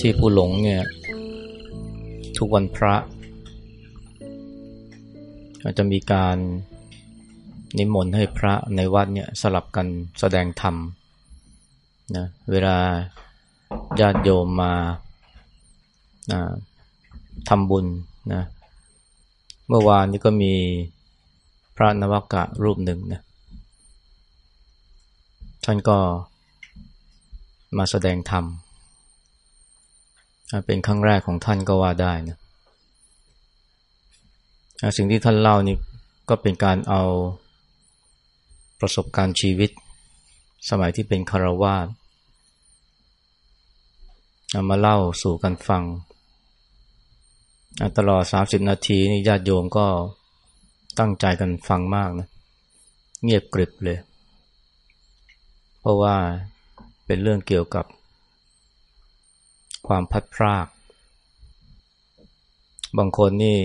ที่ผู้หลงเนี่ย ทุกวันพระอาจจะมีการนิมนต์ให้พระในวัดเนี่ยสลับกันแสดงธรรมนะเวลาญาติโยมมาทำบุญนะเมื่อวานนี้ก็มีพระนวกะรูปหนึ่งนะท่านก็มาแสดงธรรม เป็นครั้งแรกของท่านก็ว่าได้นะสิ่งที่ท่านเล่านี่ก็เป็นการเอาประสบการณ์ชีวิต สมัยที่เป็นคารวาสเอามาเล่าสู่กันฟัง ตลอด 30 นาทีนี่ญาติโยมก็ตั้งใจกันฟังมากนะ เงียบกริบเลย เพราะว่าเป็นเรื่องเกี่ยวกับ ความพัดพราก บางคนนี่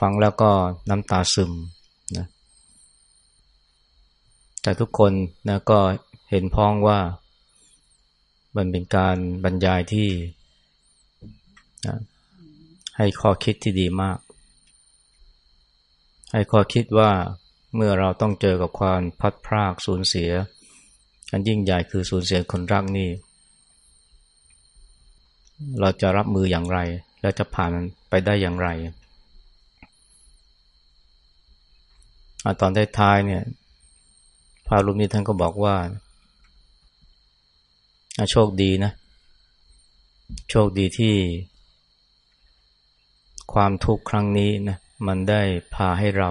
ฟังแล้วก็น้ำตาซึมนะแต่ทุกคนนะก็เห็นพ้องว่ามันเป็นการบรรยายที่นะให้ข้อคิดที่ดีมาก ให้ข้อคิดว่าเมื่อเราต้องเจอกับความพัดพรากสูญเสีย อันยิ่งใหญ่คือสูญเสียคนรักนี่ เราจะรับมืออย่างไร และจะผ่านมันไปได้อย่างไรอตอนได้ท้ายเนี่ยพารูปนี้ท่านก็บอกว่าโชคดีนะ โชคดีที่ ความทุกข์ครั้งนี้นะมันได้พาให้เรา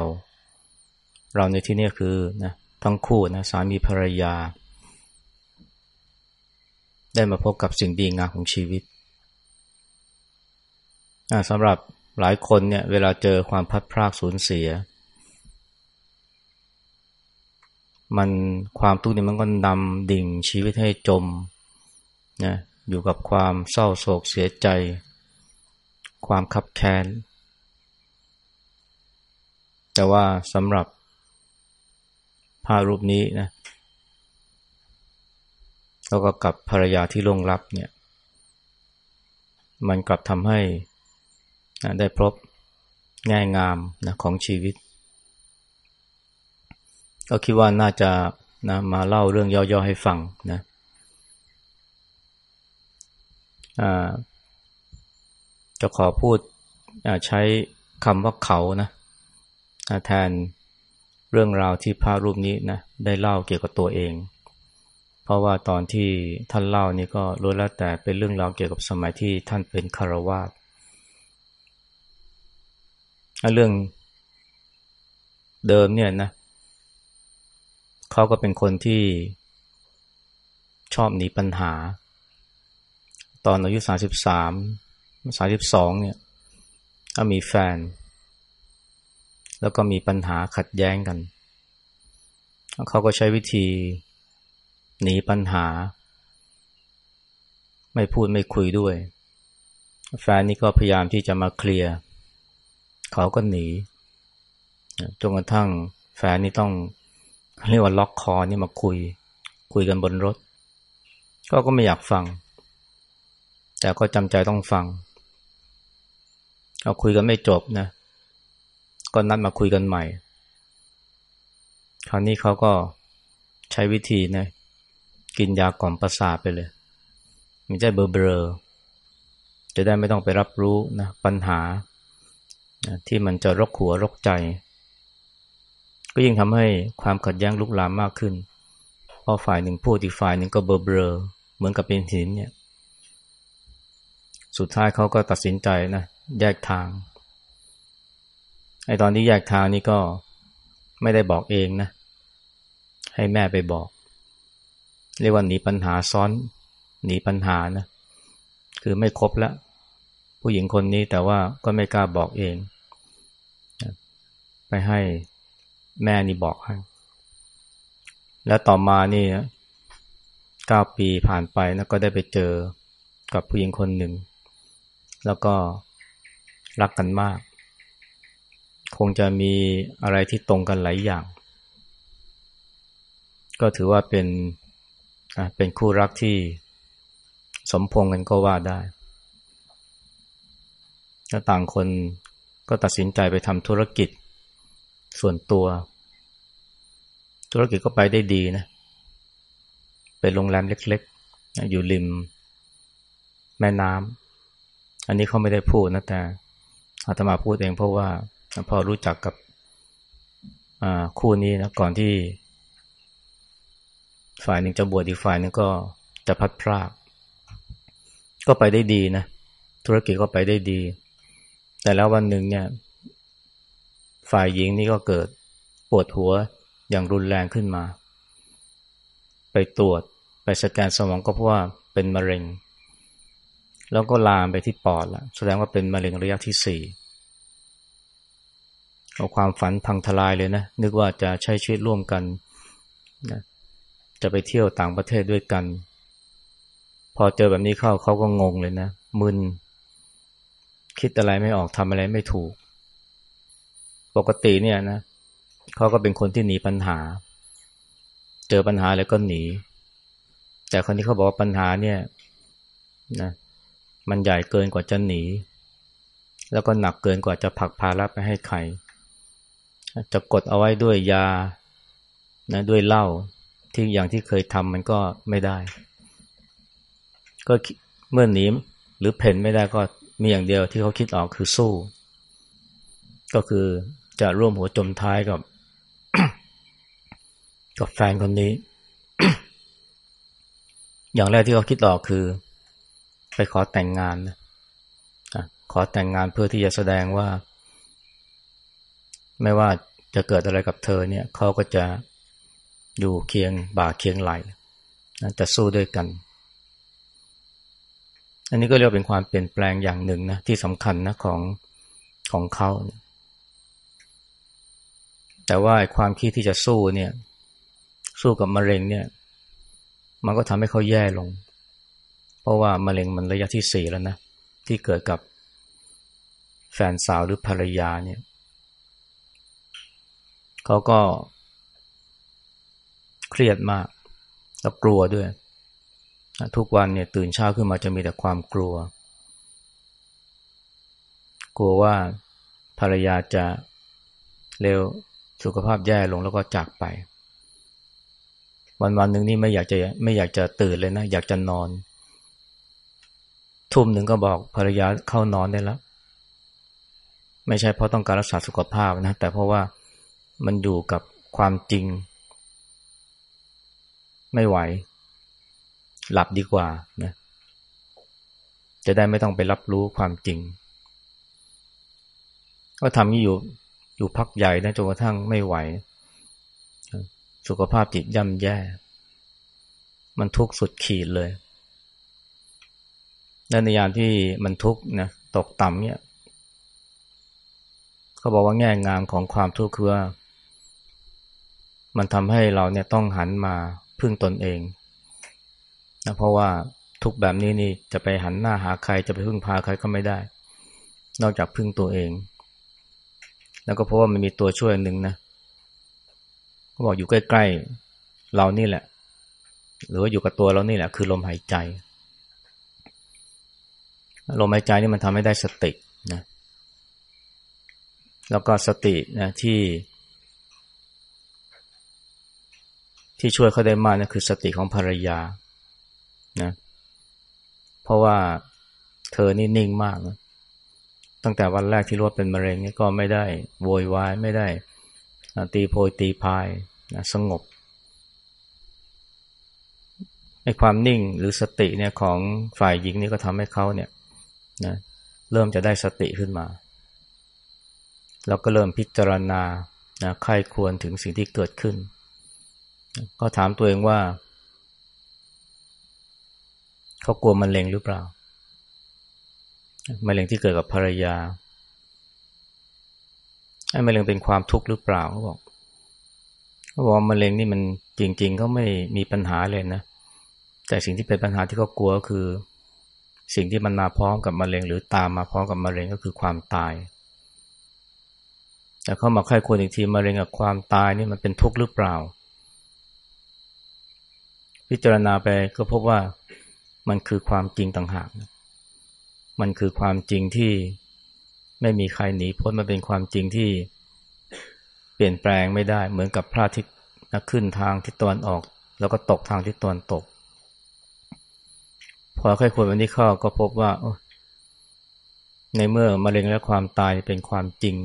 เราในที่นี้คือนะทั้งคู่นะสามีภรรยา ได้มาพบกับสิ่งดีงามของชีวิต สำหรับหลายคนเนี่ยเวลาเจอความพัดพรากสูญเสีย มันความทุกข์นี่มันก็นำดิ่งชีวิตให้จมนะอยู่กับความเศร้าโศกเสียใจ ความคับแค้น แต่ว่าสำหรับภาพรูปนี้นะแล้วก็กับภรรยาที่ล่วงลับเนี่ย มันกลับทำให้ ได้พบง่ายงามนะของชีวิต ก็คิดว่าน่าจะนะมาเล่าเรื่องย่อๆให้ฟังนะจะขอพูดใช้คำว่าเขานะแทนเรื่องราวที่พระรูปนี้นะได้เล่าเกี่ยวกับตัวเอง เพราะว่าตอนที่ท่านเล่านี่ก็รู้แล้วแต่เป็นเรื่องราวเกี่ยวกับสมัยที่ท่านเป็นคารวาส เรื่องเดิมเนี่ยนะเขาก็เป็นคนที่ชอบหนีปัญหา ตอนอายุสาสิบสามสาสิบสองเนี่ยก็มีแฟน แล้วก็มีปัญหาขัดแย้งกัน เขาก็ใช้วิธีหนีปัญหา ไม่พูดไม่คุยด้วย แฟนนี่ก็พยายามที่จะมาเคลียร์ เขาก็หนีจนกระทั่งแฟนนี่ต้องเรียกว่าล็อกคอนี่มาคุย คุยกันบนรถ ก็ก็ไม่อยากฟัง แต่ก็จำใจต้องฟังเอาคุยกันไม่จบนะ ก็นัดมาคุยกันใหม่ คราวนี้เขาก็ใช้วิธีนะ กินยากล่อมประสาทไปเลยมีใจเบลอๆจะได้ไม่ต้องไปรับรู้นะปัญหา ที่มันจะรกหัวรกใจ ก็ยิ่งทำให้ความขัดแย้งลุกลามมากขึ้นเพราะฝ่ายหนึ่งพูดอีกฝ่ายหนึ่งก็เบลอเหมือนกับเป็นหินเนี่ย สุดท้ายเขาก็ตัดสินใจนะแยกทางไอตอนที่แยกทางนี่ก็ไม่ได้บอกเองนะ ให้แม่ไปบอก เรียกว่าหนีปัญหาซ้อนหนีปัญหานะ คือไม่ครบแล้ว ผู้หญิงคนนี้แต่ว่าก็ไม่กล้าบอกเอง ไปให้แม่นี่บอกให้ แล้วต่อมานี่เก้าปีผ่านไปนะก็ได้ไปเจอกับผู้หญิงคนหนึ่ง แล้วก็รักกันมาก คงจะมีอะไรที่ตรงกันหลายอย่าง ก็ถือว่าเป็นเป็นคู่รักที่สมพงกันก็ว่าได้แล้วต่างคนก็ตัดสินใจไปทำธุรกิจ ส่วนตัว ธุรกิจก็ไปได้ดีนะ เป็นโรงแรมเล็กๆ อยู่ริม แม่น้ำ อันนี้เขาไม่ได้พูดนะแต่อาตมาพูดเองเพราะว่าพอรู้จักกับคู่นี้นะก่อนที่ ฝ่ายหนึ่งจะบวชอีกฝ่ายหนึ่งก็จะพัดพราก ก็ไปได้ดีนะ ธุรกิจก็ไปได้ดี แต่แล้ววันหนึ่งเนี่ย ฝ่ายหญิงนี่ก็เกิดปวดหัวอย่างรุนแรงขึ้นมา ไปตรวจไปสแกนสมองก็พราะว่าเป็นมะเร็ง แล้วก็ลามไปที่ปอดแล้วแสดงว่าเป็นมะเร็งระยะที่สี่เอาความฝันพังทลายเลยนะ นึกว่าจะใช้ชีวิตร่วมกันนะจะไปเที่ยวต่างประเทศด้วยกัน พอเจอแบบนี้เข้าเขาก็งงเลยนะมึนคิดอะไรไม่ออกทำอะไรไม่ถูก ปกติเนี่ยนะเขาก็เป็นคนที่หนีปัญหา เจอปัญหาแล้วก็หนี แต่คนที่เขาบอกว่าปัญหาเนี่ยนะมันใหญ่เกินกว่าจะหนี แล้วก็หนักเกินกว่าจะผลักภาระไปให้ใคร จะกดเอาไว้ด้วยยานะด้วยเหล้าที่อย่างที่เคยทำมันก็ไม่ได้ ก็เมื่อหนีหรือเพ่นไม่ได้ก็มีอย่างเดียวที่เขาคิดออกคือสู้ ก็คือ จะร่วมหัวจมท้ายกับ กับแฟนคนนี้ อย่างแรกที่เขาคิดออกคือ ไปขอแต่งงานนะขอแต่งงานเพื่อที่จะแสดงว่า ไม่ว่าจะเกิดอะไรกับเธอเนี่ยเขาก็จะอยู่เคียงบ่าเคียงไหลจะสู้ด้วยกัน อันนี้ก็เรียกเป็นความเปลี่ยนแปลงอย่างหนึ่งนะที่สำคัญนะของของเขา แต่ว่าความคิดที่จะสู้เนี่ย สู้กับมะเร็งเนี่ย มันก็ทำให้เขาแย่ลง เพราะว่ามะเร็งมันระยะที่สี่แล้วนะที่เกิดกับแฟนสาวหรือภรรยาเนี่ยเขาก็เครียดมากแล้วกลัวด้วย ทุกวันเนี่ยตื่นเช้าขึ้นมาจะมีแต่ความกลัว กลัวว่าภรรยาจะเร็ว สุขภาพแย่ลงแล้วก็จากไป วันวันหนึ่งนี่ไม่อยากจะไม่อยากจะตื่นเลยนะ อยากจะนอน ทุ่มหนึ่งก็บอกภรรยาเข้านอนได้แล้ว ไม่ใช่เพราะต้องการรักษาสุขภาพนะ แต่เพราะว่ามันอยู่กับความจริง ไม่ไหว หลับดีกว่านะจะได้ไม่ต้องไปรับรู้ความจริง ก็ทำนี้อยู่ อยู่พักใหญ่นะจนกระทั่งไม่ไหว สุขภาพจิตย่ำแย่ มันทุกข์สุดขีดเลยและในยามที่มันทุกข์นะตกต่ำเนี่ยเขาบอกว่าแง่งามของความทุกข์คือว่า มันทำให้เราเนี่ยต้องหันมาพึ่งตนเองนะเพราะว่าทุกแบบนี้นี่จะไปหันหน้าหาใครจะไปพึ่งพาใครก็ไม่ได้ นอกจากพึ่งตัวเอง แล้วก็เพราะว่ามันมีตัวช่วยหนึ่งนะเขาบอกอยู่ใกล้ ๆ เรานี่แหละ หรือว่าอยู่กับตัวเรานี่แหละ คือลมหายใจลมหายใจนี่มันทำให้ได้สตินะแล้วก็สตินะที่ ที่ช่วยเขาได้มากนะคือสติของภรรยานะเพราะว่าเธอนี่นิ่งมากนะ ตั้งแต่วันแรกที่รู้ว่าเป็นมะเร็งนี่ก็ไม่ได้โวยวายไม่ได้ตีโพยตีพายนะสงบไอ้ความนิ่งหรือสติเนี่ยของฝ่ายหญิงนี่ก็ทำให้เขาเนี่ยนะเริ่มจะได้สติขึ้นมาแล้วก็เริ่มพิจารณานะใครควรถึงสิ่งที่เกิดขึ้น ก็ถามตัวเองว่า เขากลัวมะเร็งหรือเปล่า มะเร็งที่เกิดกับภรรยาไอ้มะเร็งเป็นความทุกข์หรือเปล่าเขาบอกเขาบอกมะเร็งนี่มันจริงๆเขาไม่มีปัญหาเลยนะ แต่สิ่งที่เป็นปัญหาที่เขากลัวก็คือ สิ่งที่มันมาพร้อมกับมะเร็ง หรือตามมาพร้อมกับมะเร็งก็คือความตาย แต่เขามาใครควรอีกทีมะเร็งกับความตายนี่มันเป็นทุกข์หรือเปล่า พิจารณาไปก็พบว่ามันคือความจริงต่างหาก มันคือความจริงที่ไม่มีใครหนีพ้นมันเป็นความจริงที่เปลี่ยนแปลงไม่ได้ เหมือนกับพระอาทิตย์ขึ้นทางทิศตะวันออก แล้วก็ตกทางทิศตะวันตก พอค่อยควรวันนี้เข้าก็พบว่าในเมื่อมะเร็งและความตายเป็นความจริง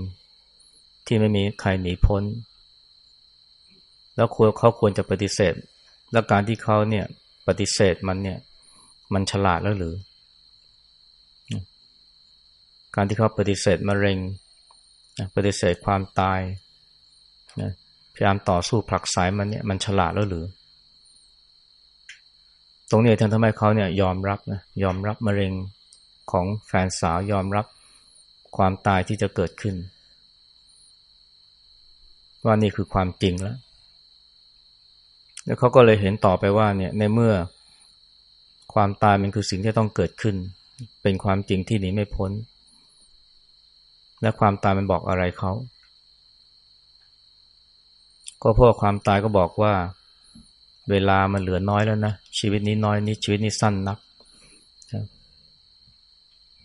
ที่ไม่มีใครหนีพ้น แล้วควรเขาควรจะปฏิเสธ แล้วการที่เขาเนี่ยปฏิเสธมันเนี่ย มันฉลาดแล้วหรือ การที่เขาปฏิเสธมะเร็งปฏิเสธความตายพยายามต่อสู้ผลักสายมันเนี่ยมันฉลาดแล้วหรือ ตรงนี้ท่านทำให้เขาเนี่ยยอมรับนะยอมรับมะเร็งของแฟนสาวยอมรับความตายที่จะเกิดขึ้น ว่านี่คือความจริงแล้ว แล้วเขาก็เลยเห็นต่อไปว่าเนี่ยในเมื่อความตายมันคือสิ่งที่ต้องเกิดขึ้น เป็นความจริงที่หนีไม่พ้น และความตายมันบอกอะไรเขา ก็พราะความตายก็บอกว่า เวลามันเหลือน้อยแล้วนะ ชีวิตนี้น้อยนิดชีวิตนี้สั้นนัก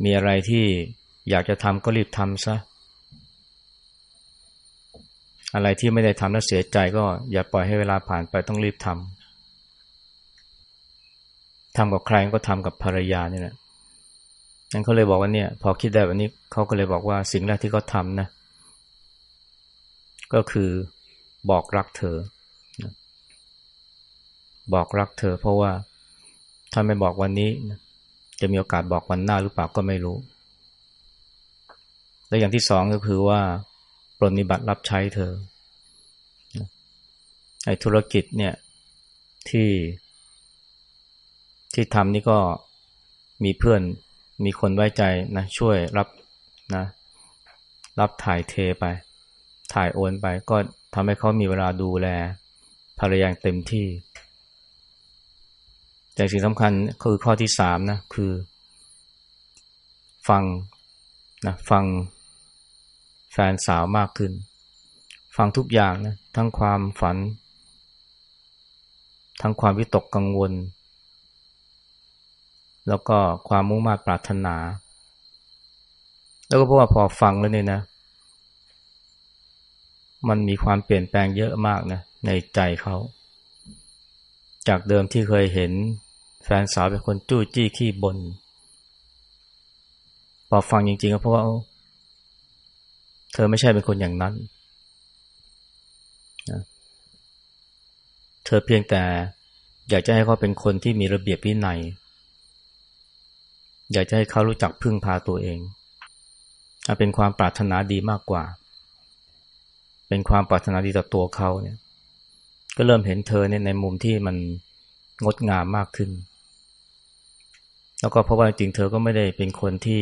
มีอะไรที่อยากจะทำก็รีบทำซะ อะไรที่ไม่ได้ทำแล้วเสียใจก็อย่าปล่อยให้เวลาผ่านไปต้องรีบทำทำกับใครก็ทำกับภรรยานี่แหละ นั้นเขาเลยบอกว่าเนี่ย พอคิดได้วันนี้เขาก็เลยบอกว่าสิ่งแรกที่เขาทำนะ ก็คือบอกรักเธอ บอกรักเธอ เพราะว่าถ้าไม่บอกวันนี้ จะมีโอกาสบอกวันหน้าหรือเปล่าก็ไม่รู้ และอย่างที่สองก็คือว่าปรนิบัติรับใช้เธอไอ้ธุรกิจเนี่ยที่ที่ทำนี่ก็มีเพื่อน มีคนไว้ใจนะช่วยรับนะ รับถ่ายเทไป ถ่ายโอนไป ก็ทำให้เขามีเวลาดูแลภรรยาเต็มที่แต่สิ่งสำคัญคือข้อที่สามนะคือ ฟังนะฟังแฟนสาวมากขึ้น ฟังทุกอย่างนะทั้งความฝัน ทั้งความวิตกกังวล แล้วก็ความมุ่งมา่ปรารถนา แล้วก็เพราะว่าพอฟังแล้วเนี่ยนะ มันมีความเปลี่ยนแปลงเยอะมากนะในใจเขา จากเดิมที่เคยเห็นแฟนสาวเป็นคนจู้จี้ขี้บนพอฟังจริงๆก็เพราะว่าเธอไม่ใช่เป็นคนอย่างนั้นนะเธอเพียงแต่อยากจะให้เขาเป็นคนที่มีระเบียบวินัย อยากจะให้เขารู้จักพึ่งพาตัวเองเป็นความปรารถนาดีมากกว่า เป็นความปรารถนาดีต่อตัวเขาเนี่ย ก็เริ่มเห็นเธอเนี่ยในมุมที่มันงดงามมากขึ้น แล้วก็เพราะว่าจริงเธอก็ไม่ได้เป็นคนที่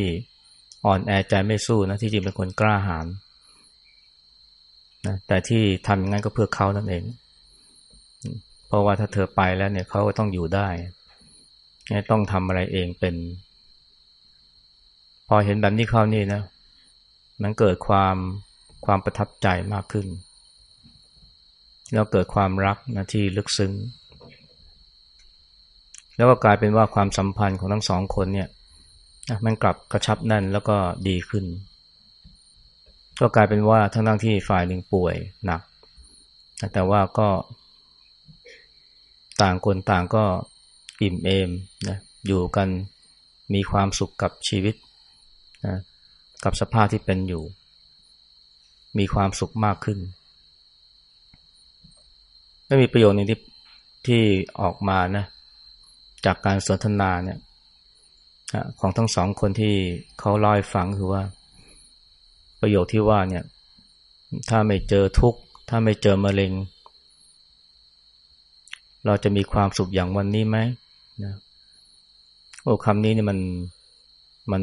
อ่อนแอใจไม่สู้นะที่จริงเป็นคนกล้าหาญนะแต่ที่ทำอย่างนั้นก็เพื่อเขานั่นเอง เพราะว่าถ้าเธอไปแล้วเนี่ยเขาก็ต้องอยู่ได้ ต้องทำอะไรเองเป็น พอเห็นแบบนี้เข้านี่นะ มันเกิดความความประทับใจมากขึ้น แล้วเกิดความรักนะที่ลึกซึ้ง แล้วก็กลายเป็นว่าความสัมพันธ์ของทั้งสองคนเนี่ยมันกลับกระชับแน่นแล้วก็ดีขึ้น ก็กลายเป็นว่าทั้งทั้งที่ฝ่ายหนึ่งป่วยหนัก แต่ว่าก็ต่างคนต่างก็อิ่มเอมนะอยู่กันมีความสุขกับชีวิต นะกับสภาพที่เป็นอยู่ มีความสุขมากขึ้นไม่มีประโยชน์นึงที่ที่ออกมานะจากการสนทนาเนี่ยของทั้งสองคนที่เขาเล่าให้ฟังคือว่า ประโยคที่ว่าเนี่ย ถ้าไม่เจอทุกข์ ถ้าไม่เจอมะเร็ง เราจะมีความสุขอย่างวันนี้ไหมนะโอ้คำนี้เนี่ยมันมัน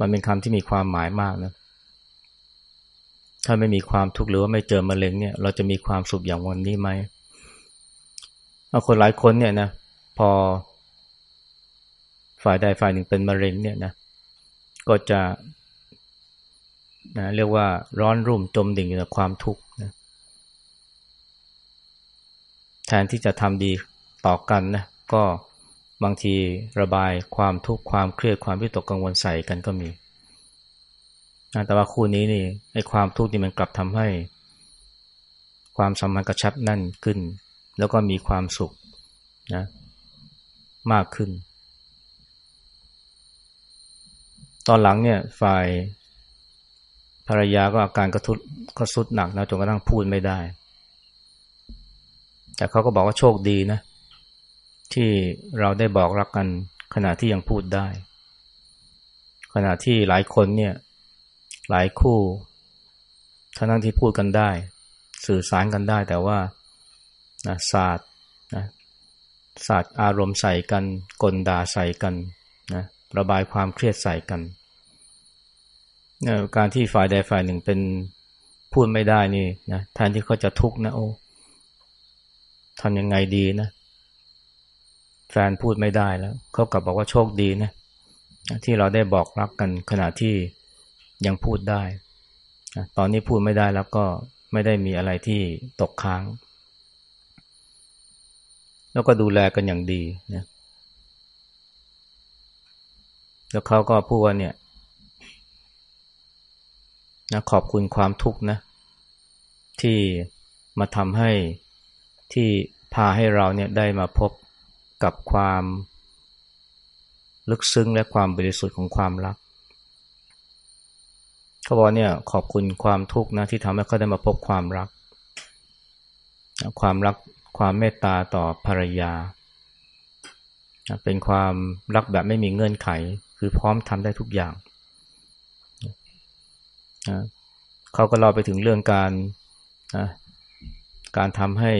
มันเป็นคำที่มีความหมายมากนะ ถ้าไม่มีความทุกข์หรือว่าไม่เจอมะเร็งเนี่ย เราจะมีความสุขอย่างวันนี้ไหมคนหลายคนเนี่ยนะพอฝ่ายใดฝ่ายหนึ่งเป็นมะเร็งเนี่ยนะ ก็จะนะเรียกว่าร้อนรุ่มจมดิ่งอยู่ในความทุกข์นะแทนที่จะทำดีต่อกันนะก็ บางทีระบายความทุกข์ความเครียดความวิตกกังวลใส่กันก็มีแต่ว่าคู่นี้นี่ไอ้ความทุกข์นี่มันกลับทำให้ ความสัมพันธ์กระชับแน่นขึ้น แล้วก็มีความสุขนะมากขึ้น ตอนหลังเนี่ยฝ่ายภรรยาก็อาการกระทุดก็สุดหนักนะจนกระทั่งพูดไม่ได้ แต่เขาก็บอกว่าโชคดีนะ ที่เราได้บอกรักกันขณะที่ยังพูดได้ ขณะที่หลายคนเนี่ย หลายคู่ทั้งที่พูดกันได้ สื่อสารกันได้ แต่ว่านะศาสตร์นะศาสตร์อารมณ์ใส่กันกลด่าใส่กันนะระบายความเครียดใส่กันการที่ฝ่ายใดฝ่ายหนึ่งเป็นพูดไม่ได้นี่นะแทนที่เขาจะทุกข์นะโอ้ทำยังไงดีนะ แฟนพูดไม่ได้แล้ว เขากลับบอกว่าโชคดีนะที่เราได้บอกรักกันขณะที่ยังพูดได้ ตอนนี้พูดไม่ได้แล้วก็ไม่ได้มีอะไรที่ตกค้าง แล้วก็ดูแลกันอย่างดีนะแล้วเขาก็พูดว่าเนี่ยนะขอบคุณความทุกข์นะ ที่มาทำให้ที่พาให้เราเนี่ยได้มาพบ กับความลึกซึ้งและความบริสุทธิ์ของความรักเขาบอกเนี่ยขอบคุณความทุกข์นะที่ทำให้เขาได้มาพบความรัก ความรักความเมตตาต่อภรรยา เป็นความรักแบบไม่มีเงื่อนไข คือพร้อมทำได้ทุกอย่าง เขาก็เล่าไปถึงเรื่องการการทำให้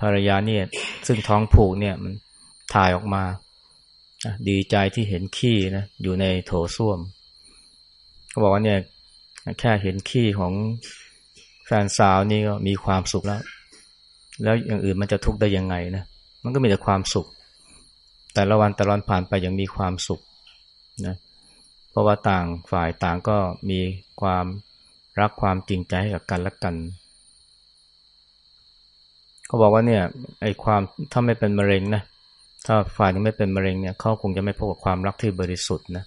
ภรรยาเนี่ยซึ่งท้องผูกเนี่ยมัน ถ่ายออกมา ดีใจที่เห็นขี้นะอยู่ในโถส้วมเขาบอกว่าเนี่ยแค่เห็นขี้ของแฟนสาวนี่ก็มีความสุขแล้ว แล้วอย่างอื่นมันจะทุกข์ได้ยังไงนะ มันก็มีแต่ความสุข แต่ละวันแต่ละวันผ่านไปยังมีความสุขนะ เพราะว่าต่างฝ่ายต่างก็มีความรักความจริงใจให้กับกันและกัน เขาบอกว่าเนี่ยไอ้ความถ้าไม่เป็นมะเร็งนะ ถ้าฝ่ายนึงไม่เป็นมะเร็งเนี่ยเขาคงจะไม่พบกับความรักที่บริสุทธิ์นะ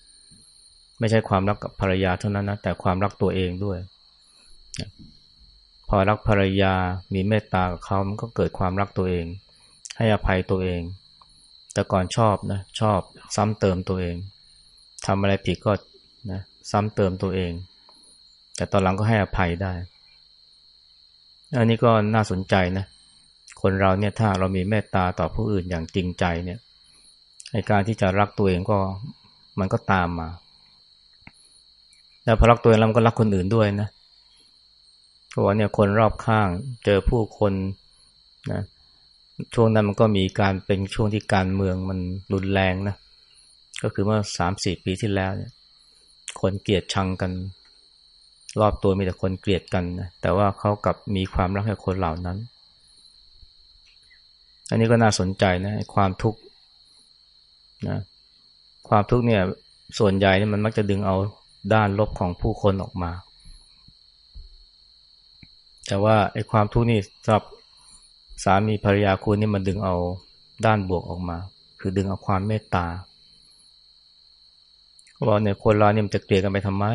ไม่ใช่ความรักกับภรรยาเท่านั้นนะแต่ความรักตัวเองด้วย พอรักภรรยามีเมตตากับเขามันก็เกิดความรักตัวเอง ให้อภัยตัวเอง แต่ก่อนชอบนะชอบซ้ำเติมตัวเองทำอะไรผิดก็นะซ้ำเติมตัวเอง แต่ตอนหลังก็ให้อภัยได้ อันนี้ก็น่าสนใจนะ คนเราเนี่ยถ้าเรามีเมตตาต่อผู้อื่นอย่างจริงใจเนี่ยในการที่จะรักตัวเองก็มันก็ตามมา แล้วพอรักตัวเองแล้วมันก็รักคนอื่นด้วยนะเพราะว่าเนี่ยคนรอบข้างเจอผู้คนนะช่วงนั้นมันก็มีการเป็นช่วงที่การเมืองมันรุนแรงนะก็คือเมื่อสามสี่ปีที่แล้วเนี่ยคนเกลียดชังกัน รอบตัวมีแต่คนเกลียดกันนะแต่ว่าเขากลับมีความรักให้คนเหล่านั้น อันนี้ก็น่าสนใจนะความทุกข์นะความทุกข์เนี่ย ส่วนใหญ่เนี่ยมันมักจะดึงเอาด้านลบของผู้คนออกมา แต่ว่าไอ้ความทุกข์นี่สำหรับสามีภรรยาคุณนี่มันดึงเอาด้านบวกออกมา คือดึงเอาความเมตตาเขาบอกเนี่ยคนเราเนี่ยมันจะเกลียดกันไปทำไม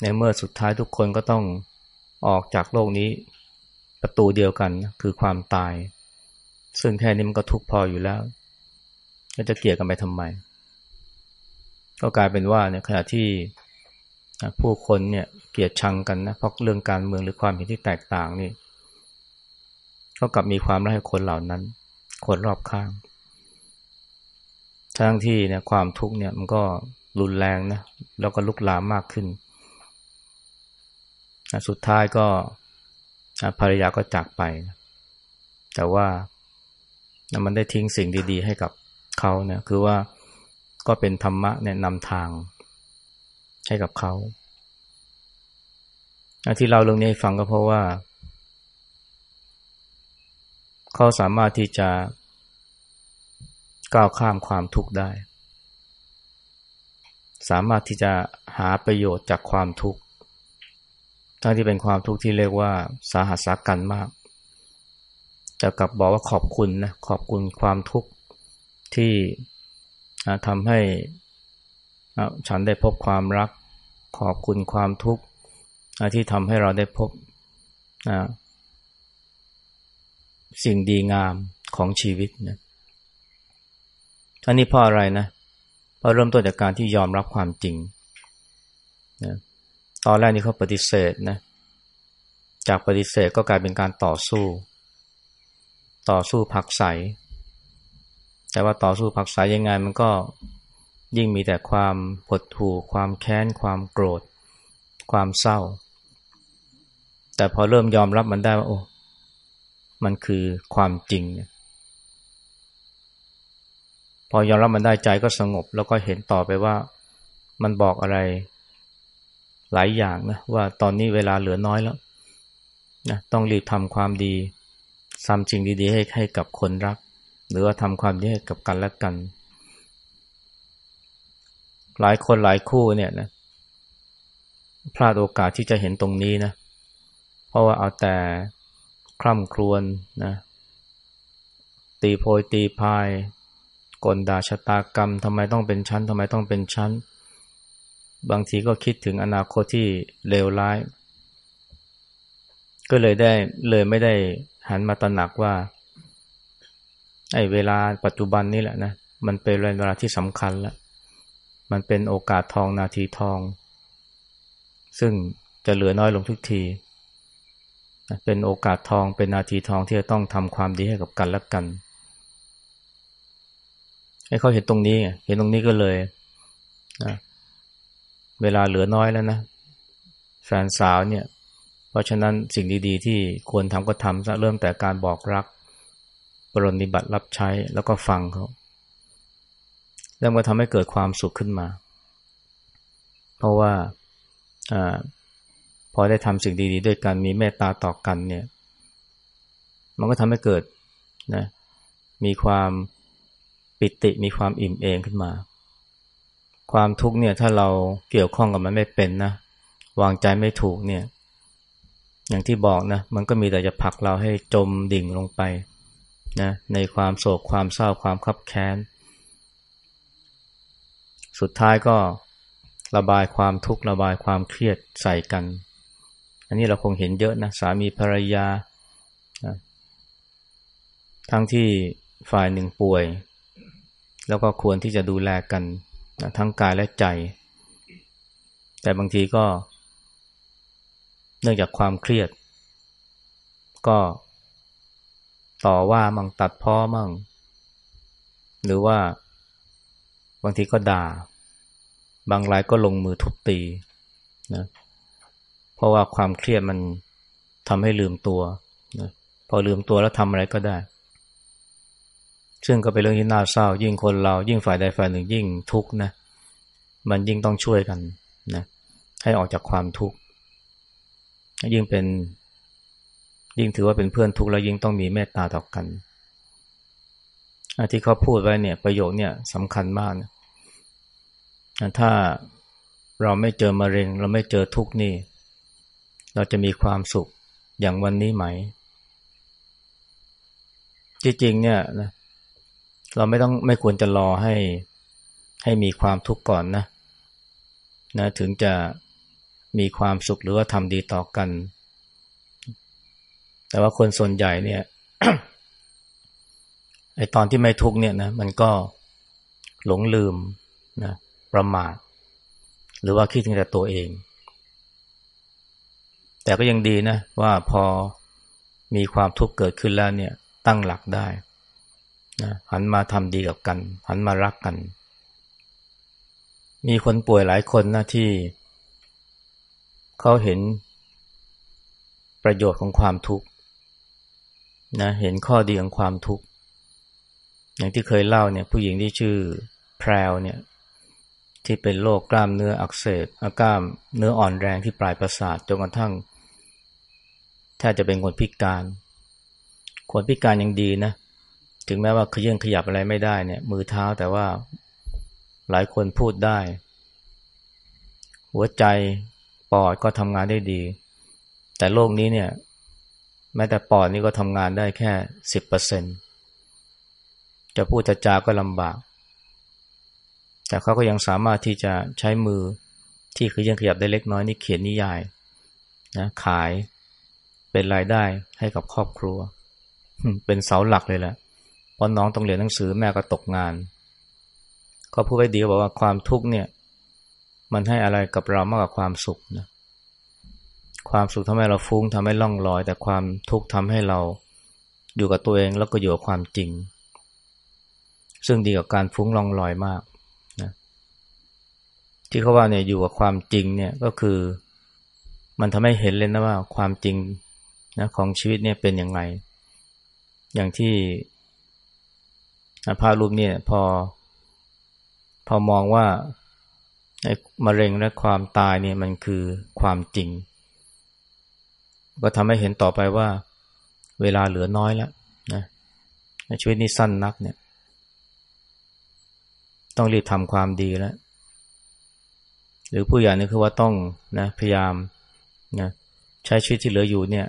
ในเมื่อสุดท้ายทุกคนก็ต้องออกจากโลกนี้ประตูเดียวกันคือความตาย ซึ่งแค่นี้มันก็ทุกพออยู่แล้วจะเกลียดกันไปทำไม ก็กลายเป็นว่าเนี่ยขณะที่ผู้คนเนี่ยเกลียดชังกันนะเพราะเรื่องการเมืองหรือความเห็นที่แตกต่างนี่ก็กลับมีความรักให้คนเหล่านั้น คนรอบข้าง ทั้งที่เนี่ยความทุกข์เนี่ยมันก็รุนแรงนะแล้วก็ลุกลามมากขึ้น สุดท้ายก็ภรรยาก็จากไป แต่ว่า มันได้ทิ้งสิ่งดี ๆ ให้กับเขาเนี่ยคือว่าก็เป็นธรรมะแนะนำทางให้กับเขาที่เราเรื่องนี้ฟังก็เพราะว่า เขาสามารถที่จะก้าวข้ามความทุกข์ได้ สามารถที่จะหาประโยชน์จากความทุกข์ทั้งที่เป็นความทุกข์ที่เรียกว่าสาหัสสากันมาก จะกลับบอกว่าขอบคุณนะขอบคุณความทุกข์ที่ทำให้ฉันได้พบความรัก ขอบคุณความทุกข์ที่ทำให้เราได้พบสิ่งดีงามของชีวิตนะอันนี้เพราะอะไรนะเพราะเริ่มต้นจากการที่ยอมรับความจริงนะตอนแรกนี่เขาปฏิเสธนะจากปฏิเสธก็กลายเป็นการต่อสู้ ต่อสู้ผักใส แต่ว่าต่อสู้ผักใสยังไงมันก็ยิ่งมีแต่ความหดหู่ความแค้น ความโกรธ ความเศร้า แต่พอเริ่มยอมรับมันได้ว่าโอ้ มันคือความจริง พอยอมรับมันได้ใจก็สงบ แล้วก็เห็นต่อไปว่ามันบอกอะไรหลายอย่างนะว่าตอนนี้เวลาเหลือน้อยแล้วนะต้องรีบทำความดี ทำจริงดีๆให้ให้กับคนรัก หรือว่าทำความดีให้กับกันและกัน หลายคนหลายคู่เนี่ยนะพลาดโอกาสที่จะเห็นตรงนี้นะ เพราะว่าเอาแต่คร่ำครวญนะตีโพยตีพายกลด่าชะตากรรมทำไมต้องเป็นชั้นทำไมต้องเป็นชั้น บางทีก็คิดถึงอนาคตที่เลวร้าย ก็เลยได้เลยไม่ได้ หันมาตระหนักว่าไอ้เวลาปัจจุบันนี่แหละนะมันเป็นเวลาที่สำคัญแล้วมันเป็นโอกาสทองนาทีทอง ซึ่งจะเหลือน้อยลงทุกทีเป็นโอกาสทองเป็นนาทีทองที่จะต้องทำความดีให้กับกันและกันให้เขาเห็นตรงนี้เห็นตรงนี้ก็เลยนะเวลาเหลือน้อยแล้วนะแฟนสาวเนี่ย เพราะฉะนั้นสิ่งดีๆ ที่ควรทำก็ทำซะเริ่มแต่การบอกรัก ปรนิบัติรับใช้แล้วก็ฟังเขาแล้วก็ทำให้เกิดความสุขขึ้นมา เพราะว่าอพอได้ทำสิ่งดีๆ ด้วยกันมีเมตตาต่อกันเนี่ย มันก็ทำให้เกิดนะมีความปิติมีความอิ่มเองขึ้นมา ความทุกข์เนี่ยถ้าเราเกี่ยวข้องกับมันไม่เป็นนะวางใจไม่ถูกเนี่ย อย่างที่บอกนะ มันก็มีแต่จะผลักเราให้จมดิ่งลงไปนะในความโศกความเศร้าความคับแค้น สุดท้ายก็ระบายความทุกข์ระบายความเครียดใส่กัน อันนี้เราคงเห็นเยอะนะ สามีภรรยา ทั้งที่ฝ่ายหนึ่งป่วย แล้วก็ควรที่จะดูแลกันนะทั้งกายและใจ แต่บางทีก็ เนื่องจากความเครียด ก็ต่อว่ามั่งตัดพ้อมั่ง หรือว่าบางทีก็ด่า บางรายก็ลงมือทุบตีนะเพราะว่าความเครียดมันทำให้ลืมตัวนะพอลืมตัวแล้วทำอะไรก็ได้ ซึ่งก็เป็นเรื่องที่น่าเศร้า ยิ่งคนเรายิ่งฝ่ายใดฝ่ายหนึ่งยิ่งทุกข์นะ มันยิ่งต้องช่วยกันนะให้ออกจากความทุกข์ ยิ่งเป็น ยิ่งถือว่าเป็นเพื่อนทุกข์แล้วยิ่งต้องมีเมตตาต่อกันที่เขาพูดไว้เนี่ยประโยคเนี่ยสำคัญมากนะถ้าเราไม่เจอมะเร็ง เราไม่เจอทุกข์นี่ เราจะมีความสุขอย่างวันนี้ไหม จริงๆเนี่ยนะเราไม่ต้องไม่ควรจะรอให้ให้มีความทุกข์ก่อนนะนะ ถึงจะ มีความสุขหรือว่าทำดีต่อกัน แต่ว่าคนส่วนใหญ่เนี่ยไอตอนที่ไม่ทุกเนี่ยนะมันก็หลงลืมนะประมาทหรือว่าคิดถึงแต่ตัวเอง แต่ก็ยังดีนะ ว่าพอมีความทุกข์เกิดขึ้นแล้วเนี่ย ตั้งหลักได้นะหันมาทำดีกับกัน หันมารักกัน มีคนป่วยหลายคนนะที่ เขาเห็นประโยชน์ของความทุกข์นะเห็นข้อดีของความทุกข์อย่างที่เคยเล่าเนี่ยผู้หญิงที่ชื่อแพรวเนี่ยที่เป็นโรคกล้ามเนื้ออักเสบอากล้ามเนื้ออ่อนแรงที่ปลายประสาทจนกระทั่งแทบจะเป็นคนพิการ คนพิการยังดีนะ ถึงแม้ว่าขยื่นขยับอะไรไม่ได้เนี่ย มือเท้าแต่ว่าหลายคนพูดได้ หัวใจ ปอดก็ทำงานได้ดี แต่โลกนี้เนี่ย แม้แต่ปอดนี่ก็ทำงานได้แค่สิบเปอร์เซ็นจะพูดจะจาก็ลำบาก แต่เขาก็ยังสามารถที่จะใช้มือที่คือยังขยับได้เล็กน้อยนี่เขียนนิยายนะขายเป็นรายได้ให้กับครอบครัว เป็นเสาหลักเลยแหละเพราะน้องต้องเรียนหนังสือแม่ก็ตกงาน ก็พูดไว้ดีบอกว่าความทุกข์เนี่ย มันให้อะไรกับเรามากกว่าความสุขนะความสุขทำให้เราฟุ้งทำให้ล่องลอย แต่ความทุกข์ทำให้เราอยู่กับตัวเองแล้วก็อยู่กับความจริง ซึ่งดีกว่าการฟุ้งล่องลอยมากนะที่เขาว่าเนี่ยอยู่กับความจริงเนี่ยก็คือ มันทำให้เห็นเลยนะว่าความจริงนะของชีวิตเนี่ยเป็นย่างไรอย่างที่พระรูปเนี่ยพอ พอมองว่า มะเร็งและความตายเนี่ยมันคือความจริง ก็ทำให้เห็นต่อไปว่า เวลาเหลือน้อยแล้วนะชีวิตนี้สั้นนักเนี่ย ต้องรีบทำความดีแล้วหรือผู้ใหญ่นี่คือว่าต้องนะพยายามนะใช้ชีวิตที่เหลืออยู่เนี่ย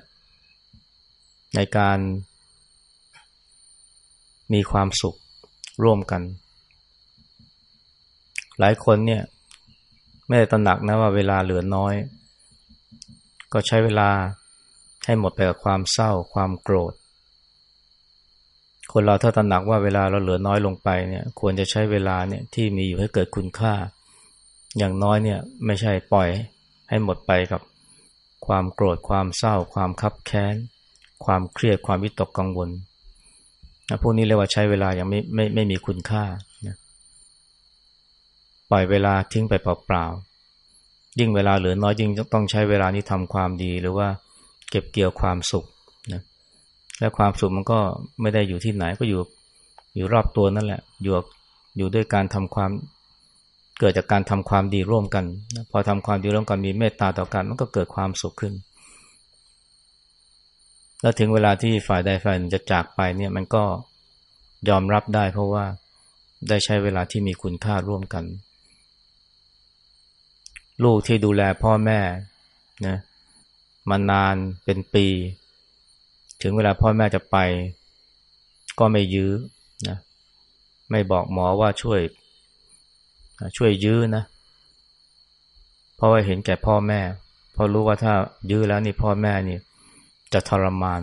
ในการมีความสุขร่วมกัน หลายคนเนี่ย ไม่ได้ตระหนักนะว่าเวลาเหลือน้อย ก็ใช้เวลาให้หมดไปกับความเศร้าความโกรธ คนเราถ้าตระหนักว่าเวลาเราเหลือน้อยลงไปเนี่ยควรจะใช้เวลาเนี่ยที่มีอยู่ให้เกิดคุณค่า อย่างน้อยเนี่ยไม่ใช่ปล่อยให้หมดไปกับความโกรธความเศร้า ความคับแค้น ความเครียดความวิตกกังวลนะพวกนี้เรียกว่าใช้เวลาอย่างไม่ไม่ไม่มีคุณค่านะ ล่อยเวลาทิ้งไปเปล่าๆ ยิ่งเวลาเหลือน้อยยิ่งต้องใช้เวลานี้ทำความดีหรือว่าเก็บเกี่ยวความสุขนะและความสุขมันก็ไม่ได้อยู่ที่ไหนก็อยู่อยู่รอบตัวนั่นแหละ อยู่อยู่ด้วยการทำความเกิดจากการทำความดีร่วมกันนะพอทำความดีร่วมกันมีเมตตาต่อกันมันก็เกิดความสุขขึ้น แล้วถึงเวลาที่ฝ่ายใดฝ่ายหนึ่งจะจากไปเนี่ยมันก็ยอมรับได้เพราะว่าได้ใช้เวลาที่มีคุณค่าร่วมกัน ลูกที่ดูแลพ่อแม่นะมานานเป็นปี ถึงเวลาพ่อแม่จะไป ก็ไม่ยื้อนะไม่บอกหมอว่าช่วย ช่วยยื้อนะเพราะว่าเห็นแก่พ่อแม่ เพราะรู้ว่าถ้ายื้อแล้วนี่พ่อแม่นี่จะทรมาน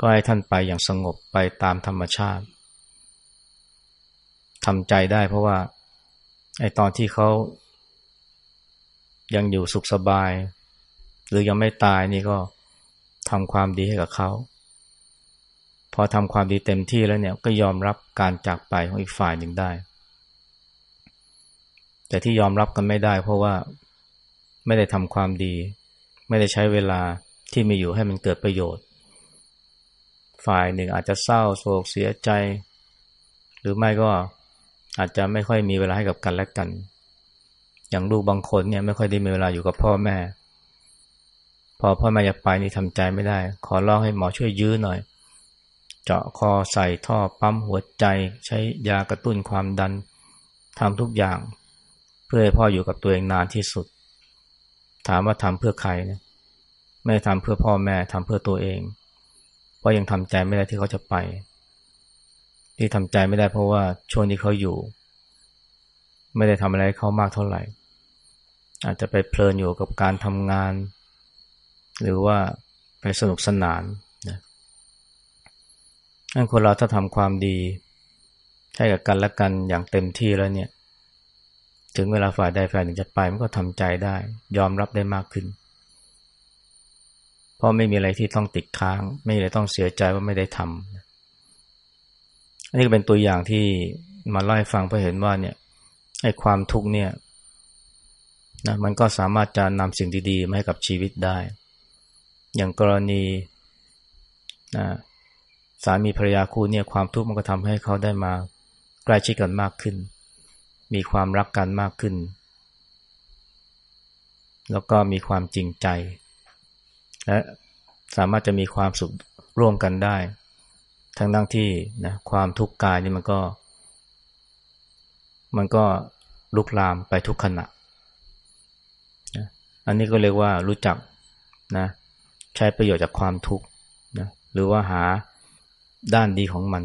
ก็ให้ท่านไปอย่างสงบไปตามธรรมชาติทำใจได้เพราะว่าไอตอนที่เขา ยังอยู่สุขสบาย หรือยังไม่ตายนี่ก็ทำความดีให้กับเขา พอทำความดีเต็มที่แล้วเนี่ยก็ยอมรับการจากไปของอีกฝ่ายหนึ่งได้ แต่ที่ยอมรับกันไม่ได้ เพราะว่าไม่ได้ทำความดี ไม่ได้ใช้เวลาที่มีอยู่ให้มันเกิดประโยชน์ ฝ่ายหนึ่งอาจจะเศร้าโศกเสียใจ หรือไม่ก็อาจจะไม่ค่อยมีเวลาให้กับกันและกัน อย่างลูกบางคนเนี่ยไม่ค่อยได้มีเวลาอยู่กับพ่อแม่ พอพ่อแม่อยากไปนี่ทำใจไม่ได้ ขอร้องให้หมอช่วยยื้อหน่อย เจาะคอใส่ท่อปั๊มหัวใจ ใช้ยากระตุ้นความดันทำทุกอย่าง เพื่อให้พ่ออยู่กับตัวเองนานที่สุด ถามว่าทำเพื่อใครเนี่ยไม่ทำเพื่อพ่อแม่ทำเพื่อตัวเอง เพราะยังทำใจไม่ได้ที่เขาจะไป ที่ทำใจไม่ได้เพราะว่าช่วงที่เขาอยู่ ไม่ได้ทำอะไรเขามากเท่าไหร่ อาจจะไปเพลินอยู่กับการทำงาน หรือว่าไปสนุกสนานนะคนเราถ้าทำความดี ให้กับกันและกันอย่างเต็มที่แล้วเนี่ย ถึงเวลาฝ่ายใดฝ่ายหนึ่งจะไปมันก็ทำใจได้ ยอมรับได้มากขึ้น เพราะไม่มีอะไรที่ต้องติดค้าง ไม่มีอะไรต้องเสียใจว่าไม่ได้ทำอันนี้ก็เป็นตัวอย่างที่มาเล่าให้ฟังเพื่อเห็นว่าเนี่ย ไอ้ความทุกข์เนี่ยนะมันก็สามารถจะนำสิ่งดีๆมาให้กับชีวิตได้ อย่างกรณีนะสามีภรรยาคู่เนี่ยความทุกข์มันก็ทำให้เขาได้มาใกล้ชิดกันมากขึ้น มีความรักกันมากขึ้น แล้วก็มีความจริงใจ และสามารถจะมีความสุขร่วมกันได้ ทั้งดั้งที่นะความทุกข์กายนี่มันก็ มันก็ลุกลามไปทุกขณะ อันนี้ก็เรียกว่ารู้จักนะใช้ประโยชน์จากความทุกข์นะหรือว่าหาด้านดีของมัน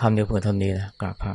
คำเดียวเพื่อเท่านี้นะกราบพระ